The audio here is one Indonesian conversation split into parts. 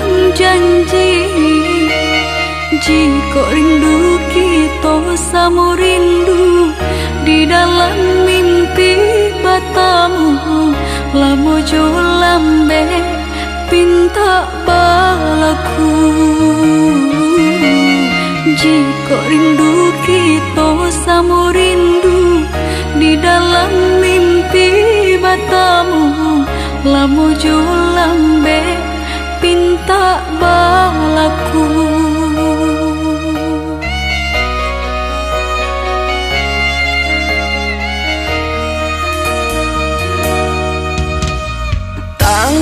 Mengganggang janji Jika rindu kita sama rindu Di dalam mimpi batamu Lamo jo lambe pinta balaku Jika rindu kita sama rindu Di dalam mimpi batamu Lamo jo lambe pinta balaku tak berlaku. Tang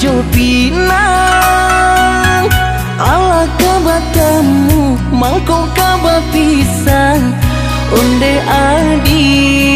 jo pinang Ala kabatamu mangko kaba pisang Onde adi?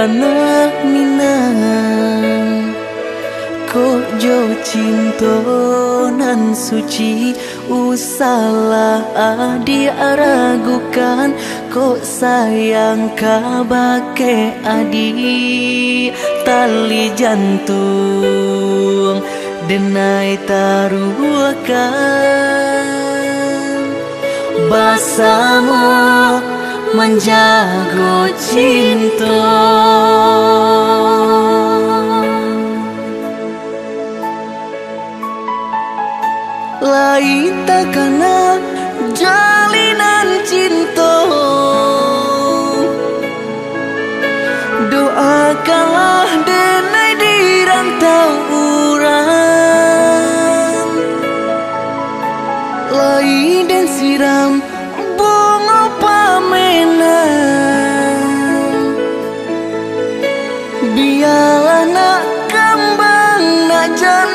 tanah Minang Kojo cintonan suci Usalah adi aragukan Kok sayang kabake adi Tali jantung Denai taruhkan Basamu menjaga cinta. Lain takkan Jeremy.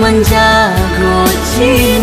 万家国旗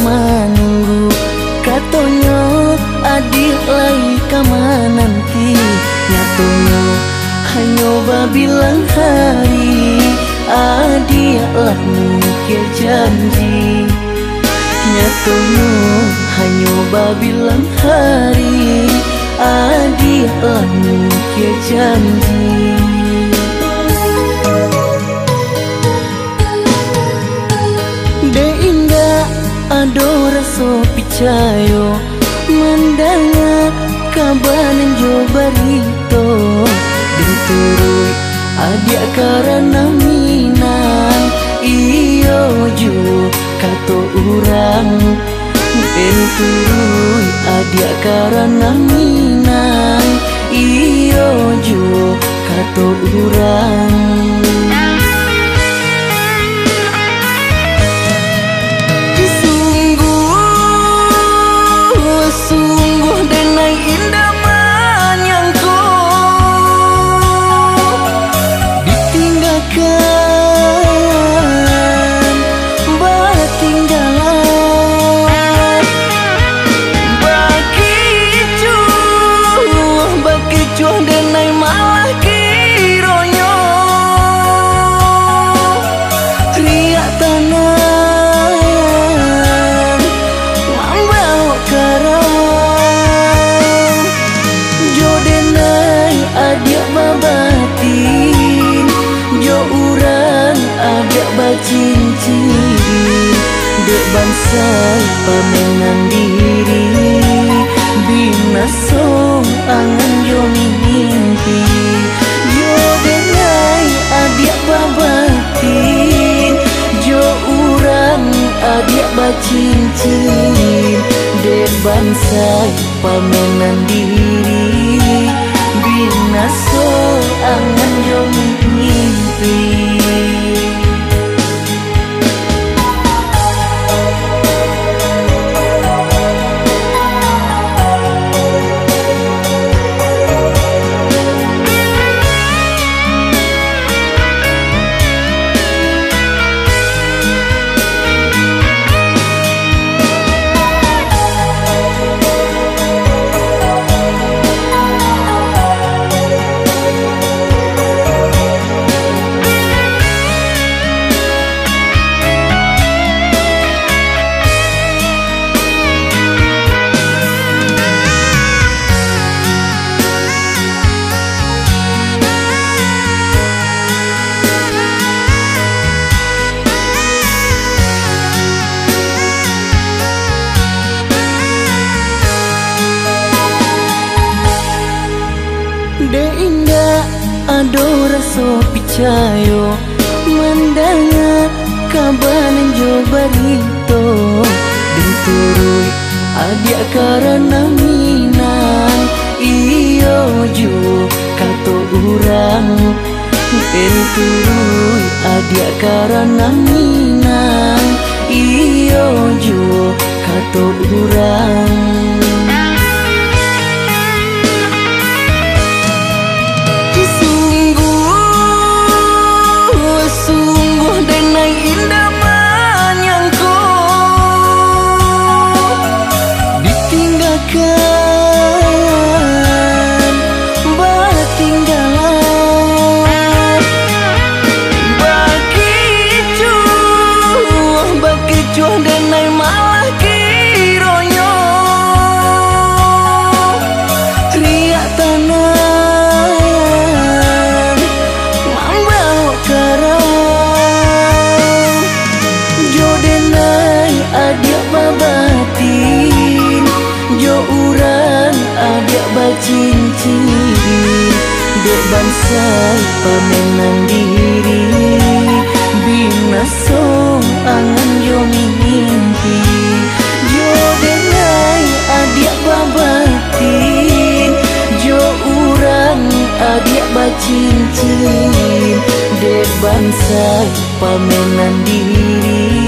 menunggu katanya adik lain kemana nanti nyatonya hanya bilang hari. Adiklah mungkin janji. Nyatonya hanya bilang hari. Adiklah mungkin janji. So picayo mandanga kabanan jo barito Dinturui adia karena minang iyo jo kato urang. Dinturui adia karena minang iyo jo kato urang Dek bangsa diri Bina song angan yo mimpi Yo denai adik babatin Jo urang adik bacincin Dek bangsa pemenang diri Bina song angan yo Dinturui adia karena minang Iyo jo kato urang Cing Dek bangsa pamenan diri.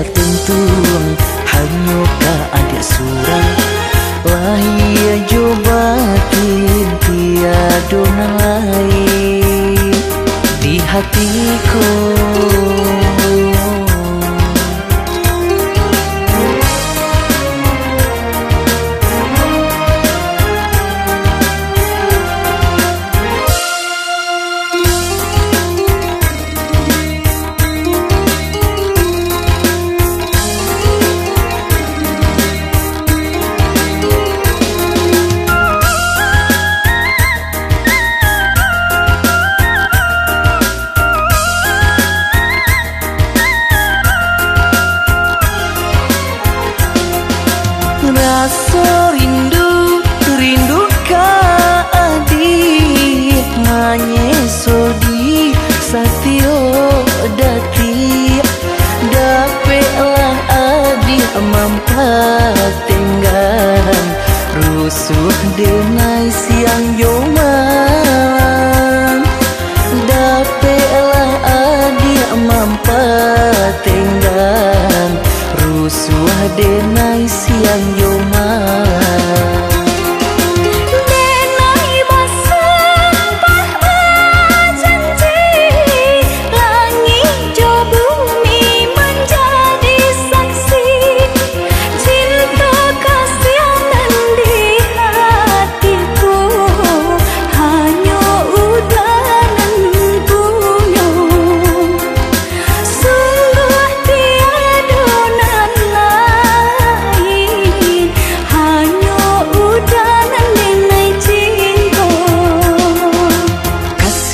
Tentuang Hanya ka ada surang Lahia jo batin tiada lain Di hatiku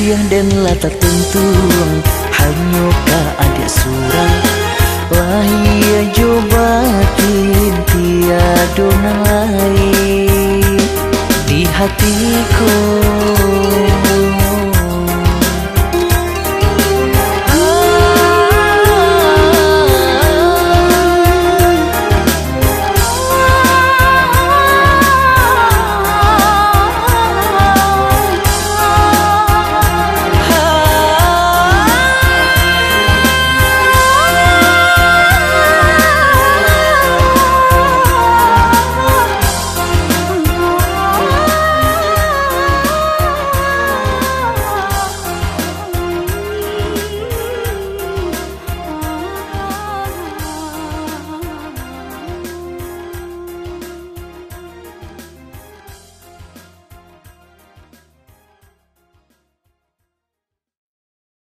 dan lata tentuang Hanya ada surang Lahia jo batin tiada lain Di hatiku